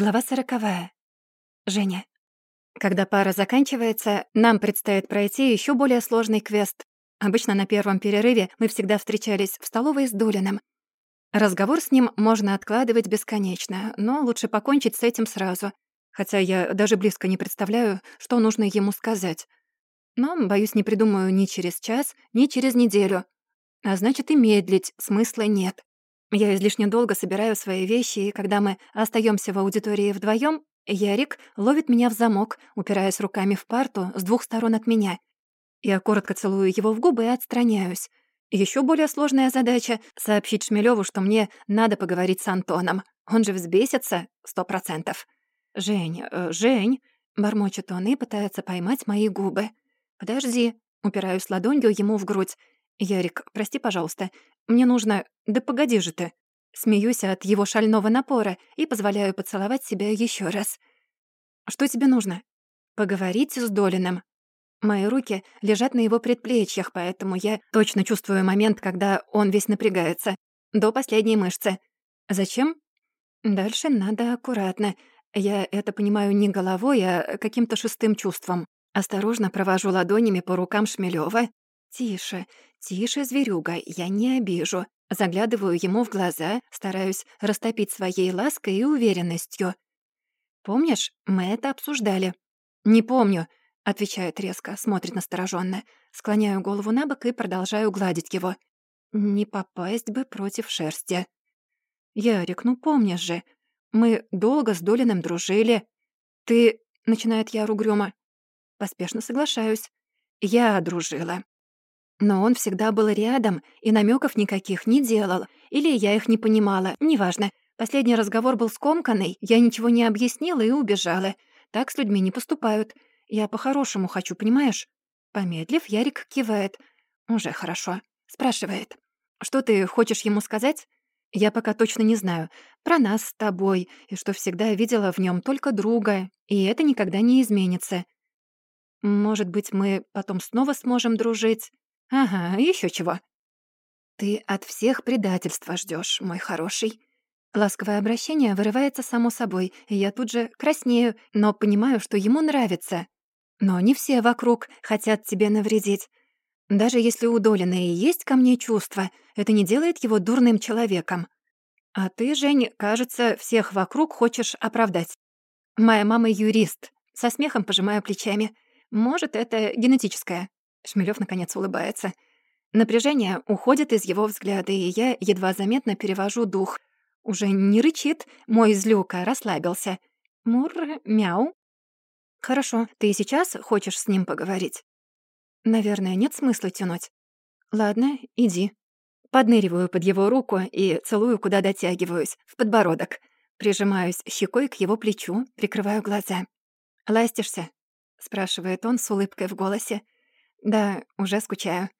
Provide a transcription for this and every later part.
Глава сороковая. Женя. Когда пара заканчивается, нам предстоит пройти еще более сложный квест. Обычно на первом перерыве мы всегда встречались в столовой с Долиным. Разговор с ним можно откладывать бесконечно, но лучше покончить с этим сразу. Хотя я даже близко не представляю, что нужно ему сказать. Но, боюсь, не придумаю ни через час, ни через неделю. А значит, и медлить смысла нет. Я излишне долго собираю свои вещи, и когда мы остаемся в аудитории вдвоем, Ярик ловит меня в замок, упираясь руками в парту с двух сторон от меня. Я коротко целую его в губы и отстраняюсь. Еще более сложная задача — сообщить Шмелеву, что мне надо поговорить с Антоном. Он же взбесится сто процентов. «Жень, э, Жень!» — бормочет он и пытается поймать мои губы. «Подожди!» — упираюсь ладонью ему в грудь. «Ярик, прости, пожалуйста, мне нужно... Да погоди же ты!» Смеюсь от его шального напора и позволяю поцеловать себя еще раз. «Что тебе нужно?» «Поговорить с Долиным». Мои руки лежат на его предплечьях, поэтому я точно чувствую момент, когда он весь напрягается. До последней мышцы. Зачем? Дальше надо аккуратно. Я это понимаю не головой, а каким-то шестым чувством. Осторожно провожу ладонями по рукам Шмелёва. Тише, тише, зверюга, я не обижу. Заглядываю ему в глаза, стараюсь растопить своей лаской и уверенностью. «Помнишь, мы это обсуждали?» «Не помню», — отвечает резко, смотрит настороженно. Склоняю голову на бок и продолжаю гладить его. «Не попасть бы против шерсти». «Ярик, ну помнишь же, мы долго с Долиным дружили. Ты...» — начинает я угрюмо. Поспешно соглашаюсь. «Я дружила. Но он всегда был рядом и намеков никаких не делал. Или я их не понимала, неважно. Последний разговор был скомканный, я ничего не объяснила и убежала. Так с людьми не поступают. Я по-хорошему хочу, понимаешь? Помедлив, Ярик кивает. Уже хорошо. Спрашивает. «Что ты хочешь ему сказать?» «Я пока точно не знаю. Про нас с тобой, и что всегда видела в нем только друга, и это никогда не изменится. Может быть, мы потом снова сможем дружить?» «Ага, еще чего». «Ты от всех предательства ждешь, мой хороший». Ласковое обращение вырывается само собой, и я тут же краснею, но понимаю, что ему нравится. Но не все вокруг хотят тебе навредить. Даже если у Долина и есть ко мне чувства, это не делает его дурным человеком. А ты, Жень, кажется, всех вокруг хочешь оправдать. Моя мама юрист. Со смехом пожимаю плечами. Может, это генетическое. Шмелёв наконец улыбается. Напряжение уходит из его взгляда, и я едва заметно перевожу дух. Уже не рычит, мой злюка расслабился. Мур, мяу. Хорошо, ты сейчас хочешь с ним поговорить? Наверное, нет смысла тянуть. Ладно, иди. Подныриваю под его руку и целую, куда дотягиваюсь, в подбородок. Прижимаюсь щекой к его плечу, прикрываю глаза. «Ластишься?» — спрашивает он с улыбкой в голосе. «Да, уже скучаю.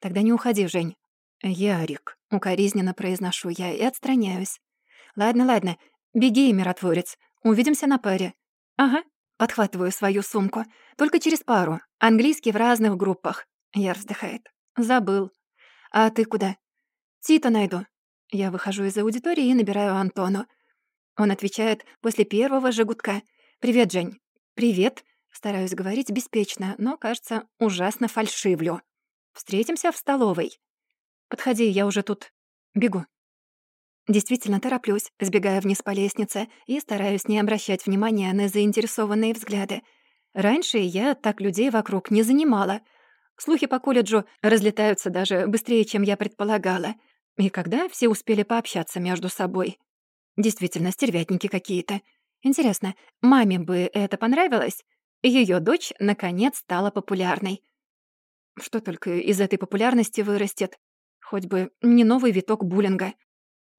Тогда не уходи, Жень». «Ярик», — укоризненно произношу я и отстраняюсь. «Ладно, ладно, беги, миротворец. Увидимся на паре». «Ага». Подхватываю свою сумку. Только через пару. Английский в разных группах. Яр вздыхает. «Забыл». «А ты куда?» «Тита найду». Я выхожу из аудитории и набираю Антону. Он отвечает после первого же гудка. «Привет, Жень». «Привет», Стараюсь говорить беспечно, но, кажется, ужасно фальшивлю. Встретимся в столовой. Подходи, я уже тут. Бегу. Действительно тороплюсь, сбегая вниз по лестнице и стараюсь не обращать внимания на заинтересованные взгляды. Раньше я так людей вокруг не занимала. Слухи по колледжу разлетаются даже быстрее, чем я предполагала. И когда все успели пообщаться между собой? Действительно, стервятники какие-то. Интересно, маме бы это понравилось? Ее дочь, наконец, стала популярной. Что только из этой популярности вырастет. Хоть бы не новый виток буллинга.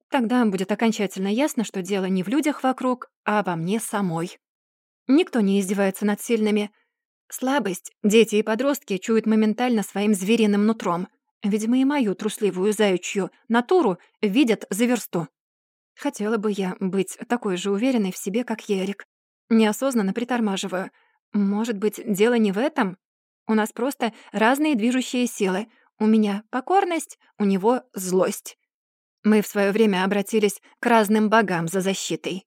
Тогда будет окончательно ясно, что дело не в людях вокруг, а во мне самой. Никто не издевается над сильными. Слабость дети и подростки чуют моментально своим звериным нутром. Видимо, и мою трусливую заячью натуру видят за версту. Хотела бы я быть такой же уверенной в себе, как Ярик. Неосознанно притормаживаю — может быть, дело не в этом? У нас просто разные движущие силы. У меня покорность, у него злость. Мы в свое время обратились к разным богам за защитой.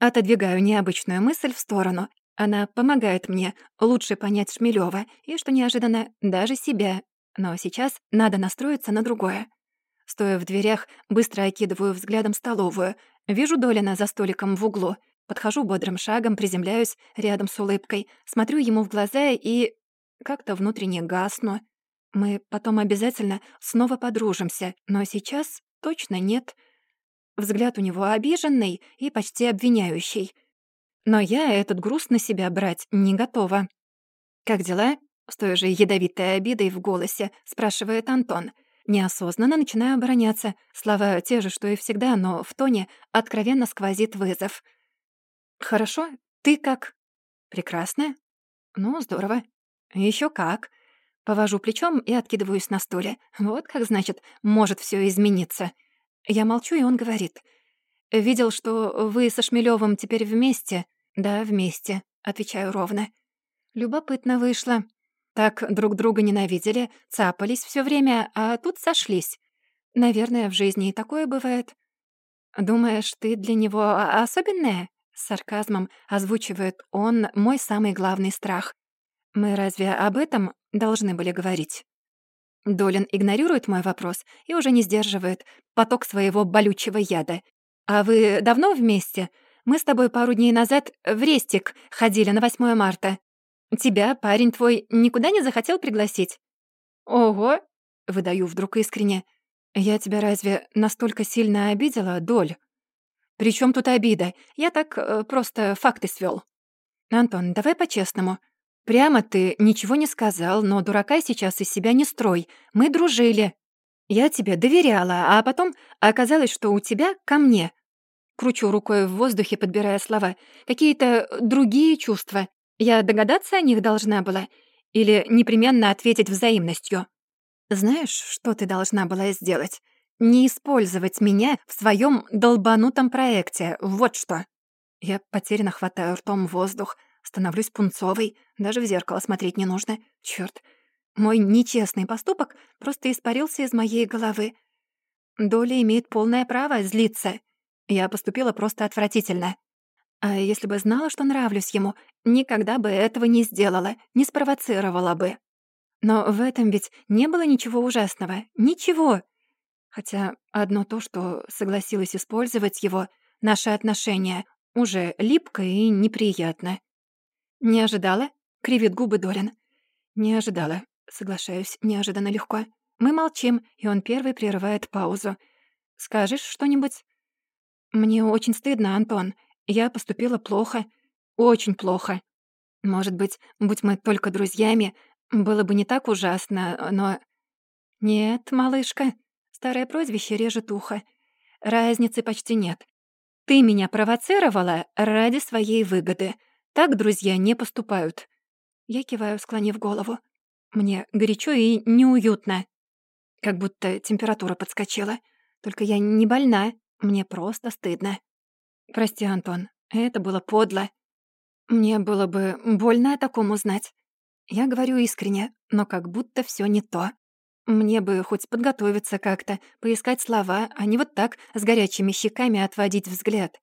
Отодвигаю необычную мысль в сторону. Она помогает мне лучше понять Шмелёва и, что неожиданно, даже себя. Но сейчас надо настроиться на другое. Стоя в дверях, быстро окидываю взглядом столовую. Вижу Долина за столиком в углу. Подхожу бодрым шагом, приземляюсь рядом с улыбкой, смотрю ему в глаза и как-то внутренне гасну. Мы потом обязательно снова подружимся, но сейчас точно нет. Взгляд у него обиженный и почти обвиняющий. Но я этот груз на себя брать не готова. «Как дела?» — с той же ядовитой обидой в голосе спрашивает Антон. Неосознанно начинаю обороняться. Слова те же, что и всегда, но в тоне откровенно сквозит вызов. «Хорошо. Ты как?» «Прекрасно. Ну, здорово. Еще как. Повожу плечом и откидываюсь на стуле. Вот как, значит, может все измениться. Я молчу, и он говорит. «Видел, что вы со Шмелёвым теперь вместе?» «Да, вместе», — отвечаю ровно. «Любопытно вышло. Так друг друга ненавидели, цапались все время, а тут сошлись. Наверное, в жизни и такое бывает». «Думаешь, ты для него особенная?» С сарказмом озвучивает он мой самый главный страх. «Мы разве об этом должны были говорить?» Долин игнорирует мой вопрос и уже не сдерживает поток своего болючего яда. «А вы давно вместе? Мы с тобой пару дней назад в Рестик ходили на 8 марта. Тебя парень твой никуда не захотел пригласить?» «Ого!» — выдаю вдруг искренне. «Я тебя разве настолько сильно обидела, Доль?» «При чем тут обида? Я так э, просто факты свел. «Антон, давай по-честному. Прямо ты ничего не сказал, но дурака сейчас из себя не строй. Мы дружили. Я тебе доверяла, а потом оказалось, что у тебя ко мне». Кручу рукой в воздухе, подбирая слова. «Какие-то другие чувства. Я догадаться о них должна была? Или непременно ответить взаимностью?» «Знаешь, что ты должна была сделать?» Не использовать меня в своем долбанутом проекте. Вот что. Я потерянно хватаю ртом воздух, становлюсь пунцовой, даже в зеркало смотреть не нужно. Чёрт. Мой нечестный поступок просто испарился из моей головы. Доля имеет полное право злиться. Я поступила просто отвратительно. А если бы знала, что нравлюсь ему, никогда бы этого не сделала, не спровоцировала бы. Но в этом ведь не было ничего ужасного. Ничего. Хотя одно то, что согласилась использовать его, наши отношения, уже липко и неприятно. «Не ожидала?» — кривит губы Долин. «Не ожидала», — соглашаюсь неожиданно легко. Мы молчим, и он первый прерывает паузу. «Скажешь что-нибудь?» «Мне очень стыдно, Антон. Я поступила плохо. Очень плохо. Может быть, будь мы только друзьями, было бы не так ужасно, но...» «Нет, малышка», Старое прозвище режет ухо. Разницы почти нет. Ты меня провоцировала ради своей выгоды. Так друзья не поступают. Я киваю, склонив голову. Мне горячо и неуютно. Как будто температура подскочила. Только я не больна. Мне просто стыдно. Прости, Антон, это было подло. Мне было бы больно о таком узнать. Я говорю искренне, но как будто все не то. Мне бы хоть подготовиться как-то, поискать слова, а не вот так с горячими щеками отводить взгляд.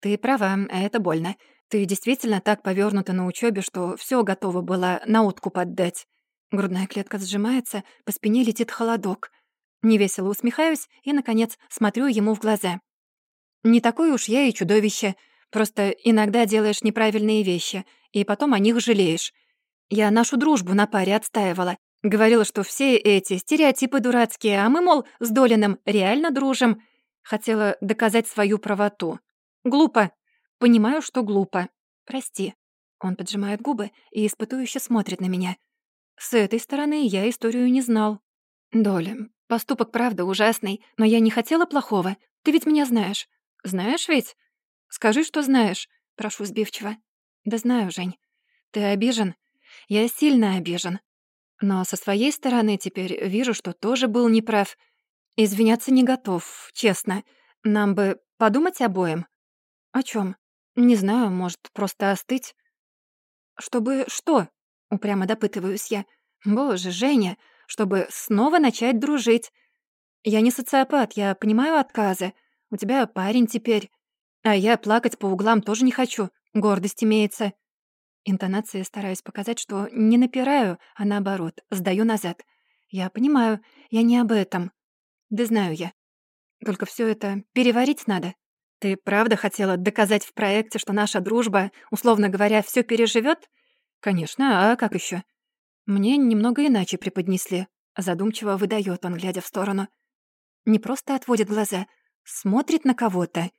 Ты права, это больно. Ты действительно так повёрнута на учёбе, что всё готова была на откуп отдать. Грудная клетка сжимается, по спине летит холодок. Невесело усмехаюсь и, наконец, смотрю ему в глаза. «Не такой уж я и чудовище. Просто иногда делаешь неправильные вещи, и потом о них жалеешь. Я нашу дружбу на паре отстаивала, Говорила, что все эти стереотипы дурацкие, а мы, мол, с Долиным реально дружим. Хотела доказать свою правоту. Глупо. Понимаю, что глупо. Прости. Он поджимает губы и испытующе смотрит на меня. С этой стороны я историю не знал. Доля, поступок правда ужасный, но я не хотела плохого. Ты ведь меня знаешь. Знаешь ведь? Скажи, что знаешь. Прошу сбивчиво. Да знаю, Жень. Ты обижен? Я сильно обижен. Но со своей стороны теперь вижу, что тоже был неправ. Извиняться не готов, честно. Нам бы подумать обоим. О чем? Не знаю, может, просто остыть? Чтобы что? Упрямо допытываюсь я. Боже, Женя, чтобы снова начать дружить. Я не социопат, я понимаю отказы. У тебя парень теперь. А я плакать по углам тоже не хочу. Гордость имеется. Интонацией стараюсь показать, что не напираю, а наоборот, сдаю назад. Я понимаю, я не об этом. Да знаю я. Только все это переварить надо. Ты правда хотела доказать в проекте, что наша дружба, условно говоря, все переживет? Конечно, а как еще? Мне немного иначе преподнесли. Задумчиво выдает он, глядя в сторону. Не просто отводит глаза, смотрит на кого-то.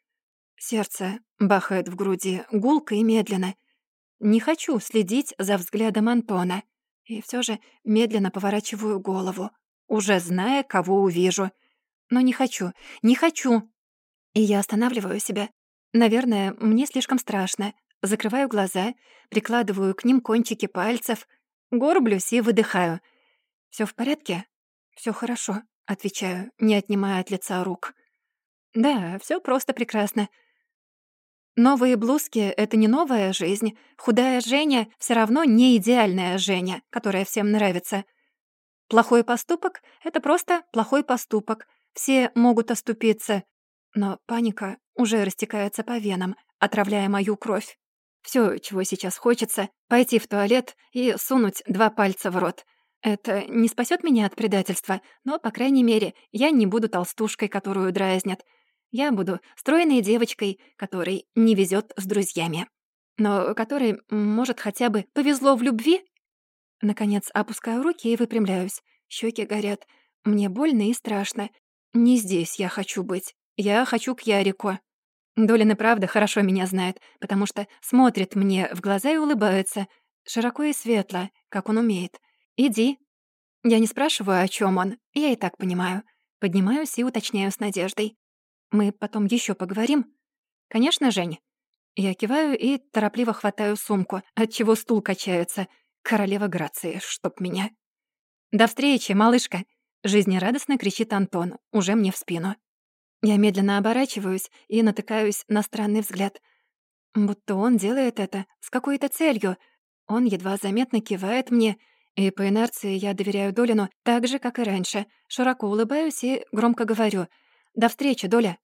Сердце бахает в груди гулко и медленно. Не хочу следить за взглядом Антона. И все же медленно поворачиваю голову, уже зная, кого увижу. Но не хочу, не хочу. И я останавливаю себя. Наверное, мне слишком страшно. Закрываю глаза, прикладываю к ним кончики пальцев, горблюсь и выдыхаю. Все в порядке? Все хорошо», — отвечаю, не отнимая от лица рук. «Да, все просто прекрасно. Новые блузки — это не новая жизнь. Худая Женя все равно не идеальная Женя, которая всем нравится. Плохой поступок — это просто плохой поступок. Все могут оступиться. Но паника уже растекается по венам, отравляя мою кровь. Все, чего сейчас хочется — пойти в туалет и сунуть два пальца в рот. Это не спасет меня от предательства, но, по крайней мере, я не буду толстушкой, которую дразнят — я буду стройной девочкой, которой не везет с друзьями. Но которой, может, хотя бы повезло в любви? Наконец опускаю руки и выпрямляюсь. Щеки горят. Мне больно и страшно. Не здесь я хочу быть. Я хочу к Ярику. Долин и правда хорошо меня знает, потому что смотрит мне в глаза и улыбается. Широко и светло, как он умеет. «Иди». Я не спрашиваю, о чем он. Я и так понимаю. Поднимаюсь и уточняю с надеждой. Мы потом еще поговорим?» «Конечно, Жень». Я киваю и торопливо хватаю сумку, от чего стул качается. Королева Грации, чтоб меня. «До встречи, малышка!» — жизнерадостно кричит Антон, уже мне в спину. Я медленно оборачиваюсь и натыкаюсь на странный взгляд. Будто он делает это с какой-то целью. Он едва заметно кивает мне, и по инерции я доверяю Долину так же, как и раньше. Широко улыбаюсь и громко говорю — «До встречи, Доля!»